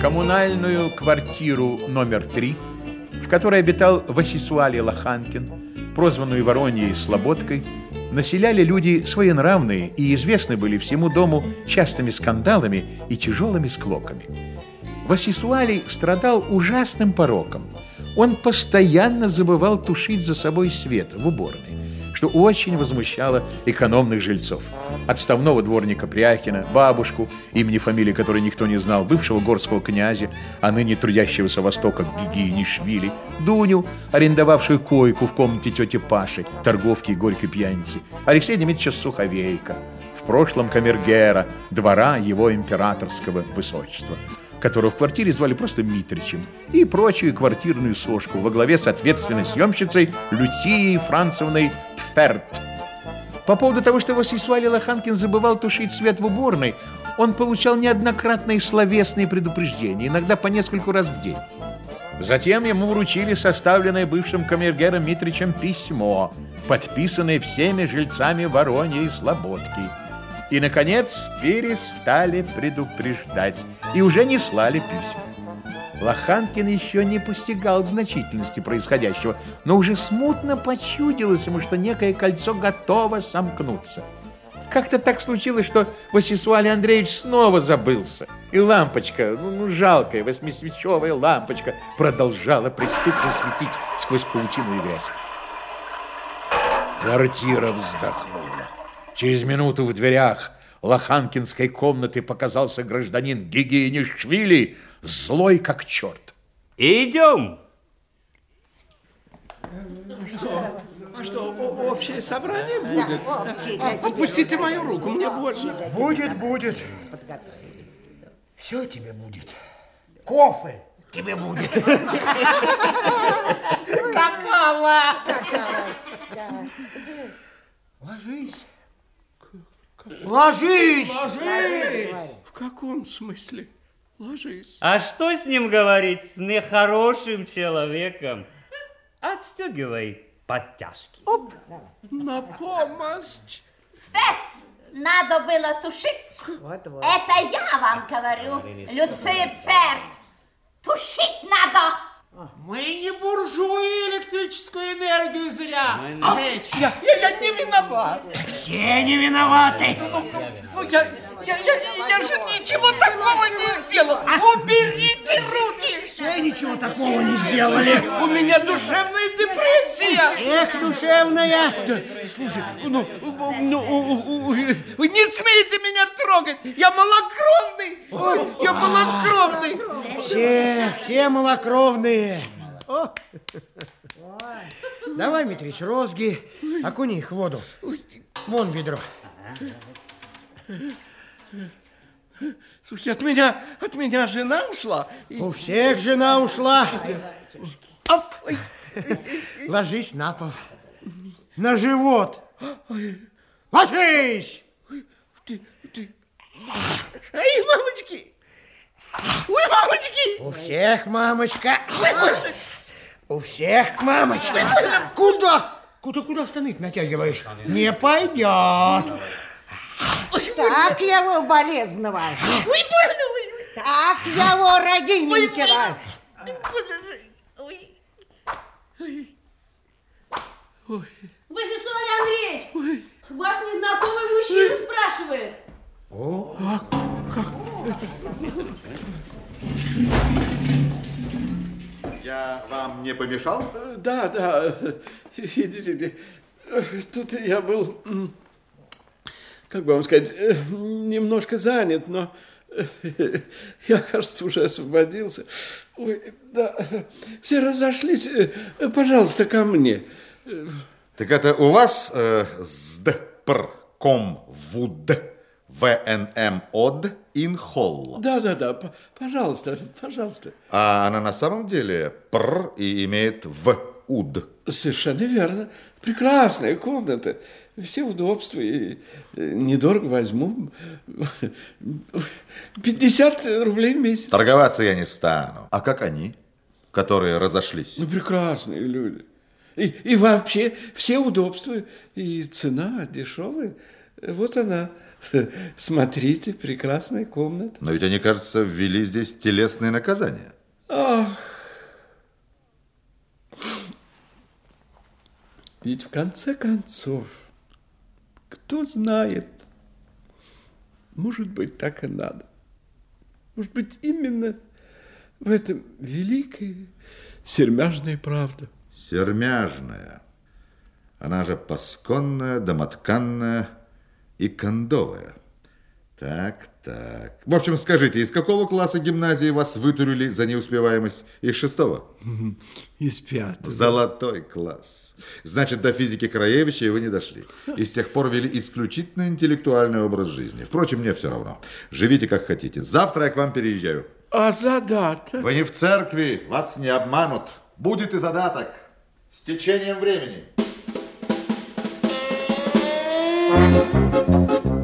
коммунальную квартиру номер три, в которой обитал Васисуали Лоханкин, прозванную Вороньей Слободкой, населяли люди своенравные и известны были всему дому частыми скандалами и тяжелыми склоками. Васисуалий страдал ужасным пороком. Он постоянно забывал тушить за собой свет в уборной, что очень возмущало экономных жильцов. Отставного дворника Пряхина, бабушку, имени фамилии которой никто не знал, бывшего горского князя, а ныне трудящегося востока Гигиенишвили, Дуню, арендовавшую койку в комнате тети Паши, торговки и горькой пьяницы, Алексея Дмитриевича Суховейка, в прошлом камергера, двора его императорского высочества которого в квартире звали просто Митричем, и прочую квартирную сошку во главе с ответственной съемщицей Люцией Францевной Пферт. По поводу того, что Васисуали Лоханкин забывал тушить свет в уборной, он получал неоднократные словесные предупреждения, иногда по нескольку раз в день. Затем ему вручили составленное бывшим камергером Митричем письмо, подписанное всеми жильцами Воронья и Слободки – и, наконец, перестали предупреждать и уже не слали писем. Лоханкин еще не постигал значительности происходящего, но уже смутно почудилось ему, что некое кольцо готово сомкнуться. Как-то так случилось, что Васисуалий Андреевич снова забылся, и лампочка, ну, ну жалкая восьмисвечевая лампочка, продолжала преступно светить сквозь паутину и грязь. Квартира вздохнула. Через минуту в дверях лоханкинской комнаты показался гражданин Гигиенишвили, злой как черт. Идем! Что? А что, общее собрание будет? Да, общее, Отпустите мою руку, мне больно. Будет, будет. Все тебе будет. Кофе тебе будет. Какава! Ложись. Ложись! Ложись! В каком смысле? Ложись. А что с ним говорить, с нехорошим человеком? Отстегивай подтяжки. Оп, на помощь. Свет надо было тушить. Вот, вот. Это я вам говорю, Люция Ферд. Тушить надо. Мы энергию зря а, я, я, я не виноват. Все не виноваты. Ну, я, я, я, я же ничего такого не сделал. Уберите руки. Все ничего такого не сделали. У меня душевная депрессия. Всех душевная. Да, слушай, ну, ну, не смейте меня трогать. Я малокровный. Ой, я малокровный. Все, все малокровные. О. Давай, Митрич, розги, окуни их в воду. Вон ведро. Слушай, от меня, от меня жена ушла. У всех жена ушла. Оп. Ложись на пол. На живот. Ложись! Ты, ты. Ай, мамочки! Ой, мамочки! У всех мамочка. У всех мамочка. Куда? Куда, куда штаны натягиваешь? Не пойдет. Так его болезного. Ой, больно, ой. Так его родненького. Ой, ой. Ой. Васисуалий Андреевич, ой. вас незнакомый мужчина ой. спрашивает. О, а как? Я вам не помешал? Да, да. Видите, тут я был как бы вам сказать, э, немножко занят, но э, я, кажется, уже освободился. Ой, да, все разошлись. Э, пожалуйста, ко мне. Так это у вас э, СДПР ком ВУД ВНМ ОД Инхолл? Да, да, да, пожалуйста, пожалуйста. А она на самом деле ПР и имеет В УД? Совершенно верно. Прекрасная комната все удобства и э, недорого возьму. 50 рублей в месяц. Торговаться я не стану. А как они, которые разошлись? Ну, прекрасные люди. И, и вообще все удобства, и цена дешевая. Вот она, Смотрите, прекрасная комната. Но ведь они, кажется, ввели здесь телесные наказания. Ах! Ведь в конце концов, кто знает, может быть, так и надо. Может быть, именно в этом великая сермяжная правда. Сермяжная. Она же пасконная, домотканная и кондовая. Так, так. В общем, скажите, из какого класса гимназии вас вытурили за неуспеваемость? Из шестого? Из пятого. Золотой класс. Значит, до физики Краевича вы не дошли. И с тех пор вели исключительно интеллектуальный образ жизни. Впрочем, мне все равно. Живите как хотите. Завтра я к вам переезжаю. А задаток? Вы не в церкви, вас не обманут. Будет и задаток. С течением времени. Thank you.